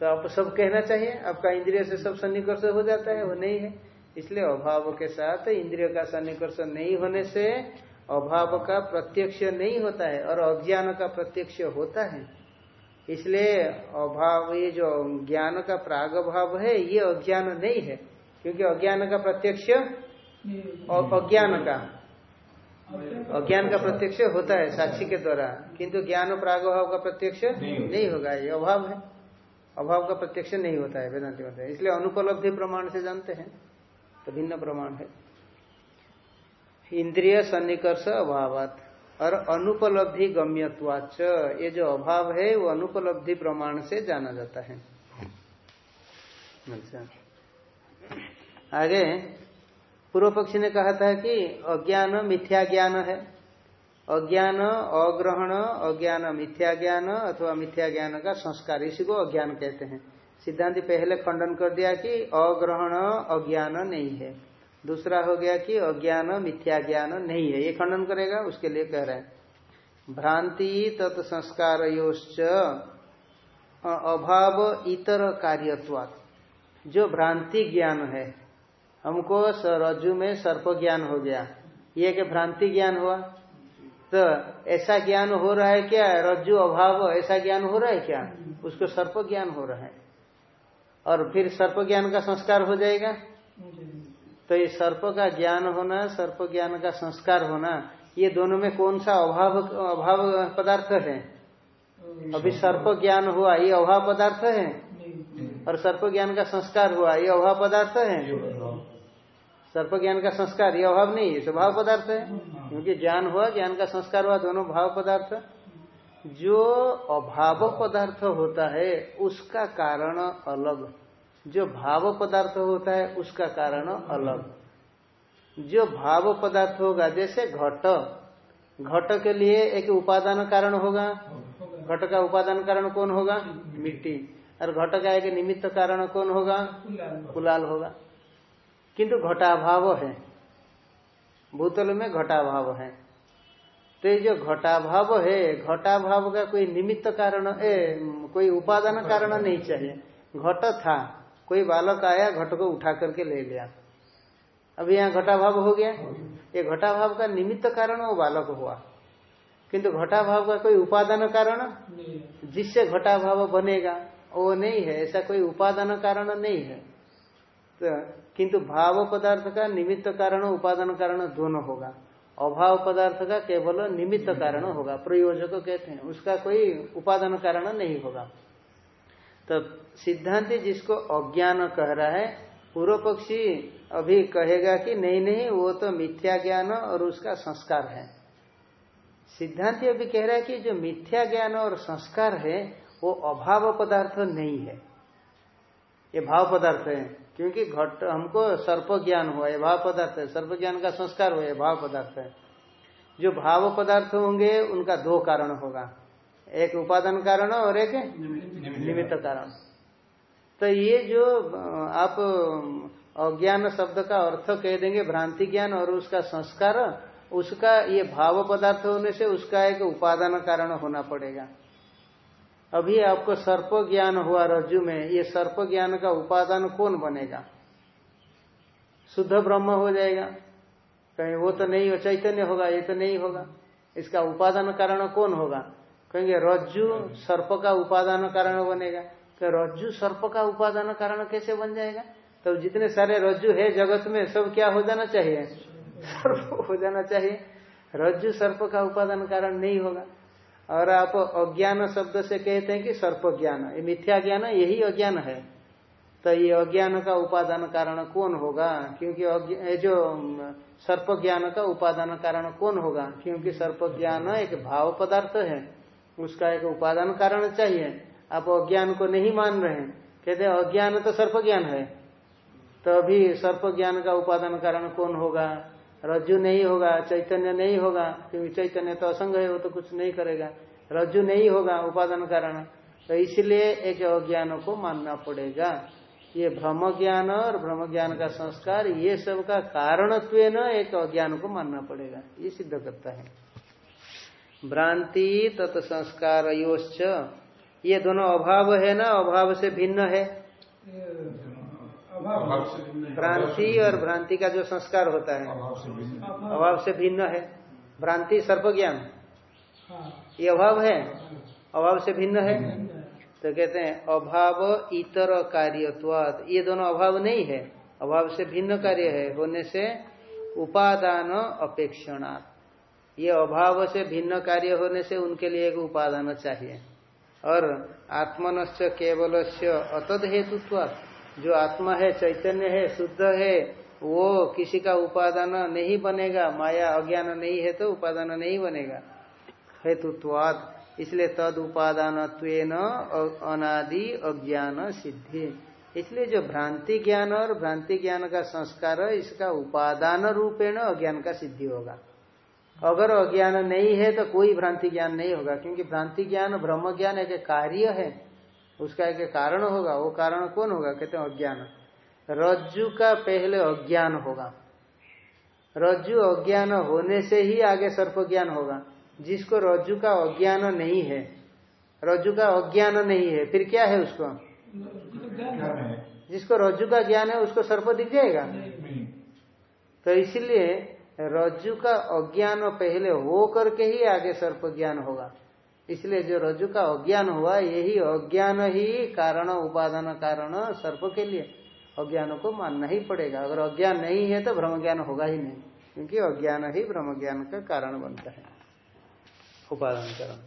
तो आप सब कहना चाहिए, आपका इंद्रिय से सब सन्निकर्ष हो जाता है, वो नहीं है। इसलिए अभाव के साथ इंद्रिय का सन्निकर्ष नहीं होने से अभाव का प्रत्यक्ष नहीं होता है और अज्ञान का प्रत्यक्ष होता है। इसलिए अभाव ये जो ज्ञान का प्राग भाव है ये अज्ञान नहीं है क्योंकि अज्ञान का प्रत्यक्ष अज्ञान का। अज्ञान का प्रत्यक्ष होता है साक्षी के द्वारा किंतु ज्ञान और प्रागभाव का प्रत्यक्ष नहीं होगा ये अभाव है। अभाव का प्रत्यक्ष नहीं होता है वेदांति मत इसलिए अनुपलब्धि प्रमाण से जानते हैं तो भिन्न प्रमाण है। इंद्रिय सन्निकर्ष अभाव और अनुपलब्धि गम्यवाच ये जो अभाव है, वो अनुपलब्धि प्रमाण से जाना जाता है। अच्छा। आगे, पूर्व पक्षी ने कहा था कि अज्ञान मिथ्या ज्ञान है। अज्ञान अग्रहण, अज्ञान मिथ्या ज्ञान अथवा मिथ्या ज्ञान का संस्कार, इसी को अज्ञान कहते हैं। सिद्धांत पहले खंडन कर दिया कि अग्रहण अज्ञान नहीं है। दूसरा हो गया कि अज्ञान, मिथ्या ज्ञान नहीं है। ये खंडन करेगा, उसके लिए कह रहे हैं। भ्रांति तत्संस्कार अभाव इतर कार्यत्वात्। जो भ्रांति ज्ञान है, हमको रज्जु में सर्प ज्ञान हो गया। ये कि भ्रांति ज्ञान हुआ? तो ऐसा ज्ञान हो रहा है क्या? रज्जु, अभाव, ऐसा ज्ञान हो रहा है क्या? उसको सर्प ज्ञान हो रहा है। और फिर सर्प ज्ञान का संस्कार हो जाएगा। तो ये सर्प का ज्ञान होना सर्प ज्ञान का संस्कार होना ये दोनों में कौन सा अभाव अभाव पदार्थ है? अभी सर्प ज्ञान हुआ ये अभाव पदार्थ है? और सर्प ज्ञान का संस्कार हुआ ये अभाव पदार्थ है? सर्प ज्ञान का संस्कार ये अभाव नहीं ये स्वभाव पदार्थ है। क्योंकि ज्ञान हुआ ज्ञान का संस्कार हुआ दोनों भाव पदार्थ। जो अभाव पदार्थ होता है उसका कारण अलग। जो भाव पदार्थ होता है उसका कारण अलग। जो भाव पदार्थ होगा, जैसे घट घट के लिए एक उपादान कारण होगा। घट का उपादान कारण कौन होगा? मिट्टी। और घट का एक निमित्त कारण कौन होगा? कुलाल होगा। किंतु घटाभाव है। भूतल में घटाभाव है। तो ये जो घटाभाव है, घटाभाव का कोई निमित्त कारण है कोई उपादान कारण नहीं चाहिए। घट था। कोई बालक आया, घट को उठा करके ले लिया। अभी यहाँ घटाभाव हो गया। ये घटाभाव का निमित्त कारण वो बालक हुआ। किंतु घटाभाव का कोई उपादान कारण? जिससे घटाभाव बनेगा, वो नहीं है। ऐसा कोई उपादान कारण नहीं है। तो किंतु भाव पदार्थ का निमित्त कारण, उपादान कारण दोनों होगा। अभाव पदार्थ का केवल निमित्त कारण होगा। प्रयोजक कहते हैं, उसका कोई उपादान कारण नहीं होगा। तो सिद्धांति जिसको अज्ञान कह रहा है, पूर्व पक्षी अभी कहेगा कि नहीं नहीं, वो तो मिथ्या ज्ञान और उसका संस्कार है। सिद्धांति अभी कह रहा है कि जो मिथ्या ज्ञान और संस्कार है, वो अभाव पदार्थ नहीं है। ये भाव पदार्थ है, क्योंकि घट हमको सर्प ज्ञान हुआ, ये भाव पदार्थ है। सर्प ज्ञान का संस्कार हुआ, ये भाव पदार्थ है। जो भाव पदार्थ होंगे, उनका दो कारण होगा। एक उपादान कारण और एक निमित्त। कारण। तो ये जो आप अज्ञान शब्द का अर्थ कह देंगे भ्रांति ज्ञान और उसका संस्कार उसका ये भाव पदार्थ होने से उसका एक उपादान कारण होना पड़ेगा। अभी आपको सर्प ज्ञान हुआ रज्जु में ये सर्प ज्ञान का उपादान कौन बनेगा? शुद्ध ब्रह्म हो जाएगा। कहीं वो तो नहीं हो चैतन्य होगा ये तो नहीं होगा। इसका उपादान कारण कौन होगा? कहेंगे, रज्जु सर्प का उपादान कारण बनेगा। तो रज्जु सर्प का उपादान कारण कैसे बन जाएगा? तो जितने सारे रज्जु है जगत में, सब क्या हो जाना चाहिए? सर्प हो जाना चाहिए। रज्जु सर्प का उपादान कारण नहीं होगा। और आप अज्ञान शब्द से कहते हैं कि सर्प ज्ञान। ये मिथ्या ज्ञान, यही अज्ञान है। तो ये अज्ञान का उपादान कारण कौन होगा? क्योंकि जो, सर्प ज्ञान का उपादान कारण कौन होगा? क्योंकि सर्प ज्ञान एक भाव पदार्थ है। उसका एक उपादान कारण चाहिए। आप अज्ञान को नहीं मान रहे हैं। कहते अज्ञान तो सर्प ज्ञान है। तो अभी सर्प ज्ञान का उपादान कारण कौन होगा? रज्जु नहीं होगा, चैतन्य नहीं होगा, क्योंकि चैतन्य तो असंग है, वो तो कुछ नहीं करेगा। रज्जु नहीं होगा, उपादान कारण। तो इसलिए एक अज्ञान को मानना पड़ेगा। ये भ्रम ज्ञान और भ्रम ज्ञान का संस्कार, ये सब का कारणत्व एक अज्ञान को मानना पड़ेगा। ये सिद्ध करता है। भ्रांति तत्संस्कार ये दोनों अभाव है ना? अभाव से भिन्न है। भ्रांति और भ्रांति का जो संस्कार होता है। अभाव से भिन्न है। भ्रांति सर्प ज्ञान ये अभाव है? अभाव से भिन्न है। तो कहते हैं, अभाव इतर कार्यत्वाद ये दोनों अभाव नहीं है। अभाव से भिन्न कार्य है। होने से उपादान अपेक्षणार्थ ये अभाव से भिन्न कार्य होने से उनके लिए एक उपादान चाहिए। और आत्मनश्च केवल से अतद हेतुत्व, जो आत्मा है, चैतन्य है, शुद्ध है, वो किसी का उपादान नहीं बनेगा, माया अज्ञान नहीं है तो उपादान नहीं बनेगा। हेतुत्वाद इसलिए तद उपादान अनादि अज्ञान सिद्धि। इसलिए जो भ्रांति ज्ञान और भ्रांति ज्ञान का संस्कार इसका उपादान रूपेण अज्ञान का सिद्धि होगा। अगर अज्ञान नहीं है तो कोई भ्रांति ज्ञान नहीं होगा क्योंकि भ्रांति ज्ञान ब्रह्म ज्ञान एक कार्य है। उसका एक कारण होगा वो कारण कौन होगा? कहते हैं अज्ञान। रज्जु का पहले अज्ञान होगा। रज्जु अज्ञान होने से ही आगे सर्प ज्ञान होगा। जिसको रज्जु का अज्ञान नहीं है रज्जु का अज्ञान नहीं है फिर क्या है उसको? जिसको रज्जु का ज्ञान है उसको सर्प दिख जाएगा? तो इसलिए रज्जु का अज्ञान पहले हो करके ही आगे सर्प ज्ञान होगा। इसलिए जो रज्जु का अज्ञान हुआ, यही अज्ञान ही कारण, उपादान कारण सर्प के लिए। अज्ञान को मानना ही पड़ेगा। अगर अज्ञान नहीं है तो ब्रह्म ज्ञान होगा ही नहीं, क्योंकि अज्ञान ही ब्रह्म ज्ञान का कारण बनता है। उपादान कारण।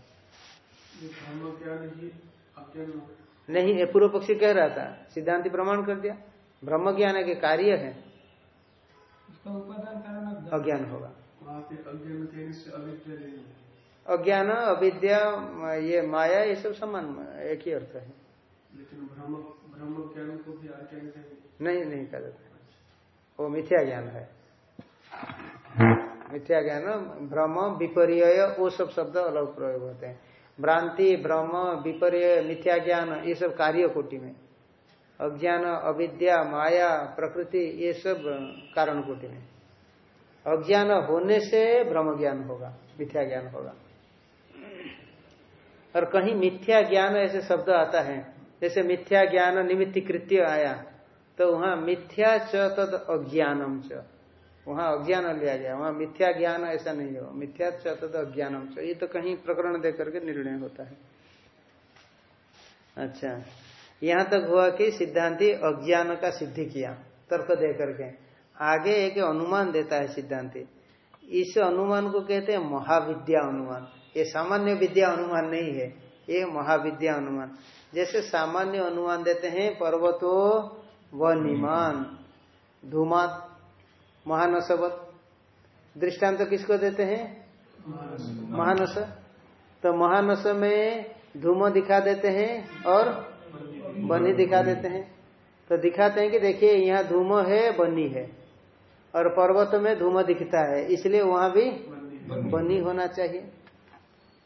नहीं पूर्व पक्षी कह रहा था, सिद्धांति प्रमाण कर दिया। ब्रह्म ज्ञान के कार्य है। अज्ञान होगा। अज्ञान अविद्या ये माया ये सब समान एक ही अर्थ है। लेकिन ब्रह्म ज्ञान को भी अज्ञान नहीं नहीं कर वो मिथ्या ज्ञान है। मिथ्या ज्ञान भ्रम विपर्य वो सब शब्द अलग प्रयोग होते हैं। भ्रांति भ्रम विपर्य मिथ्या ज्ञान ये सब कार्य कोटि में। अज्ञान, अविद्या, माया, प्रकृति, ये सब कारण कोटि में अज्ञान होने से ब्रह्म ज्ञान होगा, मिथ्या ज्ञान होगा। और कहीं मिथ्या ज्ञान ऐसे शब्द आता है, जैसे मिथ्या ज्ञान निमित्त कृत्य आया तो वहाँ मिथ्या च तद अज्ञानम च। वहाँ अज्ञान लिया गया, वहाँ मिथ्या ज्ञान ऐसा नहीं हो। मिथ्या च तद अज्ञानम च, ये तो कहीं प्रकरण दे करके निर्णय होता है। अच्छा। यहाँ तक हुआ कि सिद्धांति अज्ञान का सिद्धि किया तर्क दे करके। आगे एक अनुमान देता है सिद्धांति। इस अनुमान को कहते हैं महाविद्या अनुमान। ये सामान्य विद्या अनुमान नहीं है ये महाविद्या अनुमान। जैसे सामान्य अनुमान देते हैं पर्वतो व निमान धूमात महानसवत। दृष्टांत तो किसको देते हैं? महानस। तो महानस में धूम दिखा देते हैं और बनी दिखा देते हैं। तो दिखाते हैं कि देखिए यहाँ धूम है बनी है। और पर्वत में धूम दिखता है इसलिए वहाँ भी बनी। होना चाहिए।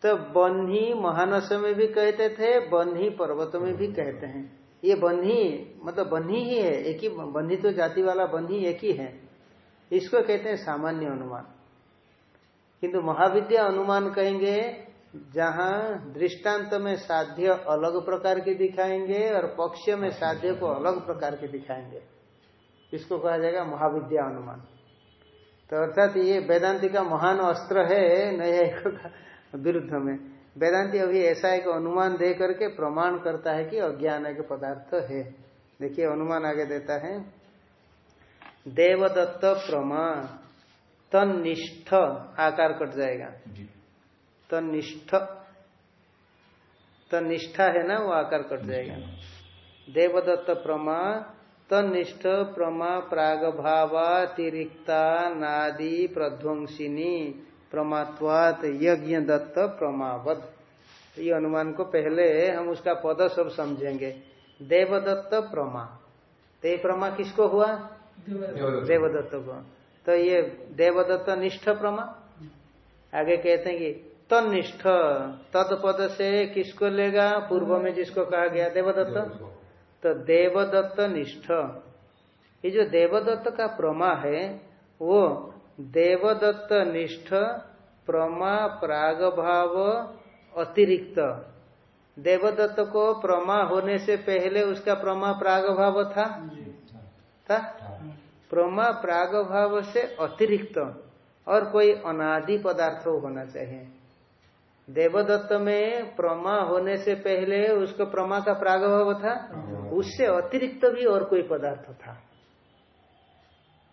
तो बन्ही महानस में भी कहते थे बन्ही पर्वत में भी कहते हैं। ये बन्ही मतलब बन्ही ही है एक ही बन्ही तो जाति वाला बन्ही एक ही है। इसको कहते हैं सामान्य अनुमान। किंतु महाविद्या अनुमान कहेंगे जहाँ दृष्टांत में साध्य अलग प्रकार के दिखाएँगे और पक्ष में साध्य को अलग प्रकार के दिखाएँगे। इसको कहा जाएगा महाविद्या अनुमान। तो अर्थात ये वेदांति का महान अस्त्र है नया का विरुद्ध में। वेदांति अभी ऐसा एक अनुमान दे करके प्रमाण करता है कि अज्ञान एक पदार्थ है। देखिए, अनुमान आगे देता है। देवदत्त प्रमा तनिष्ठ आकार कट जाएगा। तनिष्ठ। तनिष्ठा है ना वो आकार कट जाएगा। देवदत्त प्रमा तनिष्ठ प्रमा प्राग भावातिरिक्ता नादि प्रध्वंसिनी प्रमात्वात यज्ञ दत्त प्रमावत ये अनुमान को पहले हम उसका पद सब समझेंगे। देवदत्त प्रमा। ते प्रमा किसको हुआ? देवदत्त। को। तो ये देवदत्त निष्ठ प्रमा? आगे कहते हैं कि तनिष्ठ तत्पद से किसको लेगा? पूर्व में जिसको कहा गया देवदत्त। तो देवदत्त निष्ठ। ये जो देवदत्त का प्रमा है वो देवदत्त निष्ठ प्रमा प्राग भाव अतिरिक्त। देवदत्त को प्रमा होने से पहले उसका प्रमा प्राग भाव था। था? प्रमा प्राग भाव से अतिरिक्त। और कोई अनादि पदार्थ होना चाहिए। देवदत्त में प्रमा होने से पहले उसको प्रमा का प्रागभाव था? उससे अतिरिक्त भी और कोई पदार्थ था।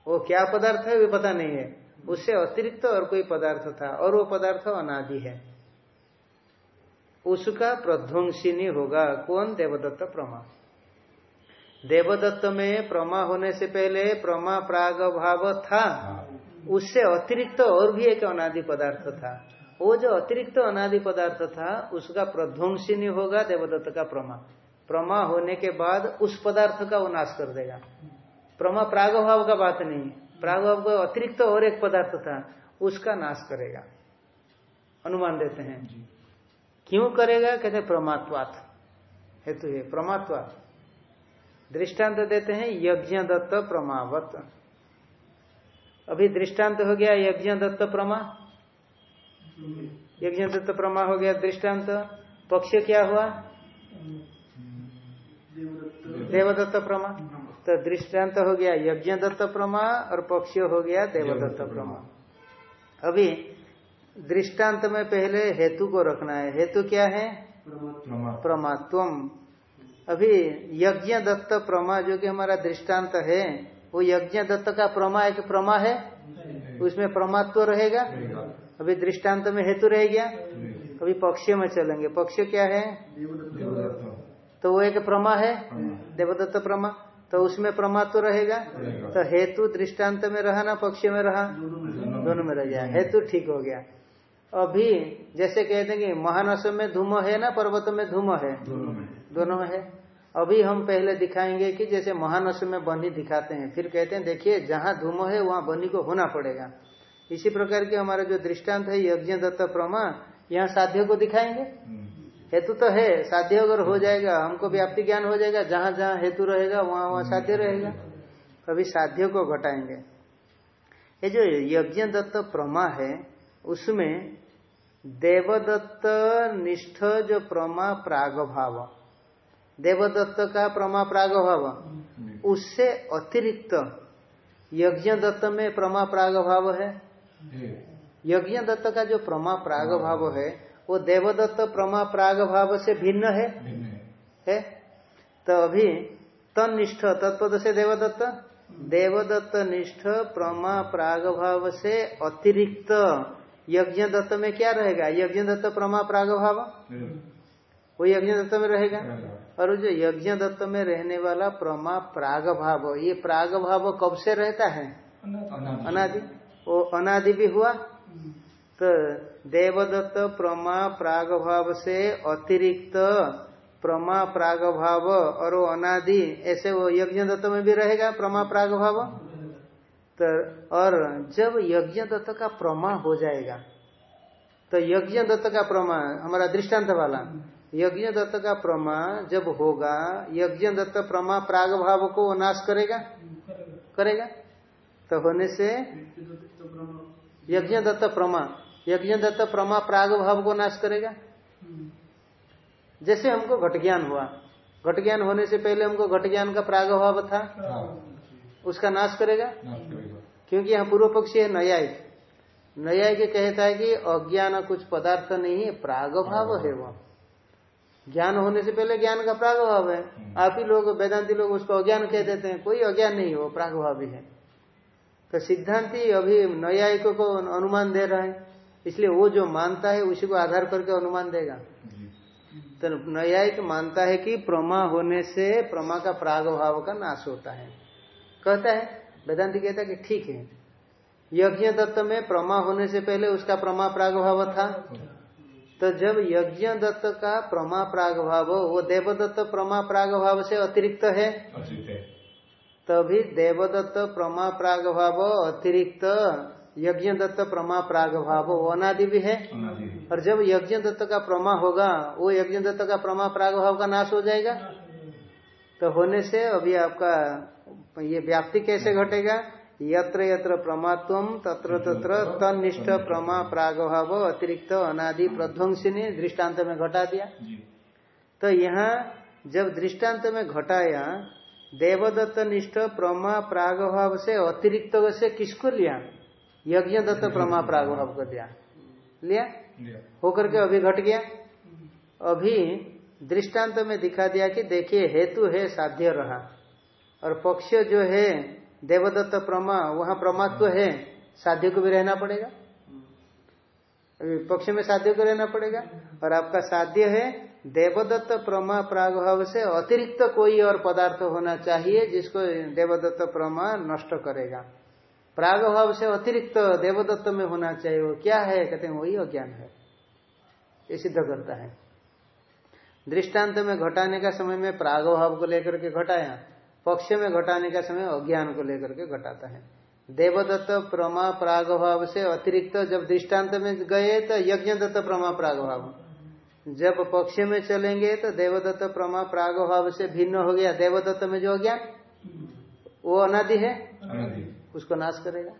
वो क्या पदार्थ है वे पता नहीं है। उससे अतिरिक्त और कोई पदार्थ था और वो पदार्थ अनादि है। उसका प्रध्वंसिनी होगा। कौन? देवदत्त प्रमा। देवदत्त में प्रमा होने से पहले प्रमा प्राग भाव था उससे अतिरिक्त और भी एक अनादि पदार्थ था। वो जो अतिरिक्त अनादि पदार्थ था उसका प्रध्वंसिनी होगा देवदत्त का प्रमा। प्रमा होने के बाद उस पदार्थ का वो नाश कर देगा। प्रमा प्रागभाव का बात नहीं प्रागभाव का अतिरिक्त और एक पदार्थ था उसका नाश करेगा। अनुमान देते हैं। क्यों करेगा? कहते प्रमात्वात। हेतु है प्रमात्वात। दृष्टांत देते हैं यज्ञ दत्त प्रमावत। अभी दृष्टांत हो गया यज्ञ दत्त प्रमा। यज्ञ दत्त प्रमा हो गया दृष्टांत। पक्ष क्या हुआ? देवदत्त। प्रमा तो दृष्टांत हो गया यज्ञ दत्त प्रमा और पक्ष हो गया देवदत्त प्रमा अभी दृष्टांत में पहले हेतु को रखना है। हेतु क्या है? प्रमात्वम। अभी यज्ञ दत्त प्रमा जो कि हमारा दृष्टांत है वो यज्ञ दत्त का प्रमा एक प्रमा है? उसमें प्रमात्व रहेगा। अभी दृष्टांत में हेतु रह गया? अभी पक्ष में चलेंगे। पक्ष क्या है? तो वो एक प्रमा है? देवदत्त प्रमा। तो उसमें प्रमा तो रहेगा? तो हेतु दृष्टांत में रहा ना पक्ष में रहा? दोनों में रह। गया। हेतु ठीक हो गया। अभी जैसे कहते हैं कि महानस में धूम है ना पर्वत में धूम है? दोनों में। है। अभी हम पहले दिखाएँगे कि जैसे महानस में बनी दिखाते हैं। फिर कहते हैं देखिए जहाँ धूम है वहाँ बनी को होना पड़ेगा। इसी प्रकार के हमारा जो दृष्टांत है यज्ञ दत्त प्रमा यहाँ साध्य को दिखाएँगे? हेतु तो है साध्य अगर हो जाएगा हमको व्याप्ति ज्ञान हो जाएगा जहाँ जहाँ हेतु रहेगा वहाँ वहाँ साध्य रहेगा। कभी साध्य को घटाएँगे। ये जो यज्ञ दत्त प्रमा है उसमें देवदत्त निष्ठ जो प्रमा प्राग भाव देवदत्त का प्रमा प्राग भाव उससे अतिरिक्त यज्ञ दत्त में प्रमा प्राग भाव है। यज्ञ दत्त का जो प्रमा प्राग भाव है वो देवदत्त प्रमा प्राग भाव से भिन्न है? है। तो अभी तनिष्ठ तत्पद से देवदत्त? देवदत्त निष्ठ प्रमा प्राग भाव से अतिरिक्त यज्ञ दत्त में क्या रहेगा? यज्ञ दत्त प्रमा प्राग भाव? वो यज्ञ दत्त में रहेगा। और जो यज्ञ दत्त में रहने वाला प्रमा प्राग भाव ये प्राग भाव कब से रहता है? अनादि। वो अनादि भी हुआ? तो देवदत्त प्रमा प्राग भाव से अतिरिक्त प्रमा प्राग भाव और वो अनादि ऐसे वो यज्ञ दत्त में भी रहेगा प्रमा प्राग भाव तो और जब यज्ञ दत्त का प्रमा हो जाएगा तो यज्ञ दत्त का प्रमा हमारा दृष्टांत वाला यज्ञ दत्त का प्रमा जब होगा यज्ञ दत्त प्रमा प्राग भाव को नाश करेगा। करेगा? तो होने से यज्ञ दत्त प्रमा यज्ञ दत्त प्रमा प्राग भाव को नाश करेगा। जैसे हमको घट ज्ञान हुआ घट ज्ञान होने से पहले हमको घट ज्ञान का प्राग भाव था उसका नाश करेगा। क्योंकि यहाँ पूर्व पक्षी है न्यायिक न्यायिक कहता है कि अज्ञान कुछ पदार्थ नहीं है प्राग भाव है वो। ज्ञान होने से पहले ज्ञान का प्राग भाव है। आप ही लोग वेदांति लोग उसको अज्ञान कह देते हैं कोई अज्ञान नहीं है वो प्राग भाव भी है। तो सिद्धांति अभी न्यायिकों को अनुमान दे रहा है। इसलिए वो जो मानता है, उसी को आधार करके अनुमान देगा। तो न्यायिक मानता है कि प्रमा होने से प्रमा का प्रागभाव का नाश होता है। कहता है, वेदांति कहता है कि ठीक है। यज्ञ दत्त में प्रमा होने से पहले उसका प्रमा प्रागभाव था। तो जब यज्ञ दत्त का प्रमा प्राग भाव वो देवदत्त प्रमा प्राग भाव से अतिरिक्त है। तभी देवदत्त प्रमा प्राग भाव अतिरिक्त यज्ञ दत्त प्रमा प्राग भाव वो अनादि भी है। और जब यज्ञ दत्त का प्रमा होगा वो यज्ञ दत्त का प्रमा प्राग भाव का नाश हो जाएगा। तो होने से अभी आपका ये व्याप्ति कैसे घटेगा? यत्र यत्र प्रमात्व तत्र तत्र तनिष्ठ प्रमा प्राग भाव अतिरिक्त अनादि प्रध्वंसिनी दृष्टांत में घटा दिया। तो यहाँ जब दृष्टांत में घटाया देवदत्त निष्ठ प्रमा प्राग भाव से अतिरिक्त से किसको लिया? यज्ञ दत्त प्रमा प्राग भाव को दिया। लिया? होकर के अभी घट गया। अभी दृष्टांत में दिखा दिया कि देखिए हेतु है साध्य रहा। और पक्ष जो है देवदत्त प्रमा वहाँ प्रमात्व है साध्य को भी रहना पड़ेगा। पक्ष में साध्य को रहना पड़ेगा। और आपका साध्य है देवदत्त प्रमा प्रागभाव से अतिरिक्त कोई और पदार्थ होना चाहिए जिसको देवदत्त प्रमा नष्ट करेगा। प्रागभाव से अतिरिक्त देवदत्त में होना चाहिए वो क्या है? कहते हैं, वही अज्ञान है। ये सिद्ध करता है। दृष्टांत में घटाने का समय में प्रागभाव को लेकर के घटाया, पक्ष में घटाने का समय अज्ञान को लेकर के घटाता है। देवदत्त प्रमा प्रागभाव से अतिरिक्त जब दृष्टांत में गए तो यज्ञ दत्त प्रमा प्रागभाव। जब पक्ष में चलेंगे तो देवदत्त प्रमा प्राग भाव से भिन्न हो गया। देवदत्त में जो अज्ञान वो अनादि है? उसको नाश करेगा।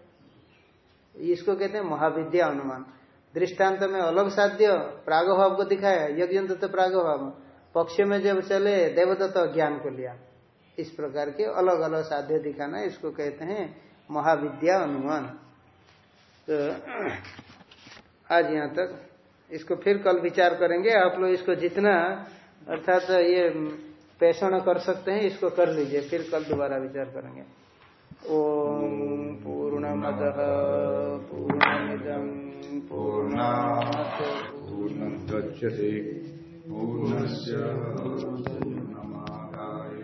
इसको कहते हैं महाविद्या अनुमान। दृष्टांत में अलग साध्य प्रागभाव को दिखाया यज्ञ दत्त प्रागभाव पक्ष में जब चले देवदत्त ज्ञान को लिया। इस प्रकार के अलग अलग साध्य दिखाना इसको कहते हैं महाविद्या अनुमान। तो आज यहाँ तक इसको फिर कल विचार करेंगे। आप लोग इसको जितना, अर्थात ये पेषण कर सकते हैं, इसको कर लीजिए, फिर कल दोबारा विचार करेंगे। ओम पूर्ण मद पूर्णमिदम पूर्णा पूर्णमुदच्यते पूर्णस्य पूर्णमादाय।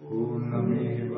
पूर्णमेव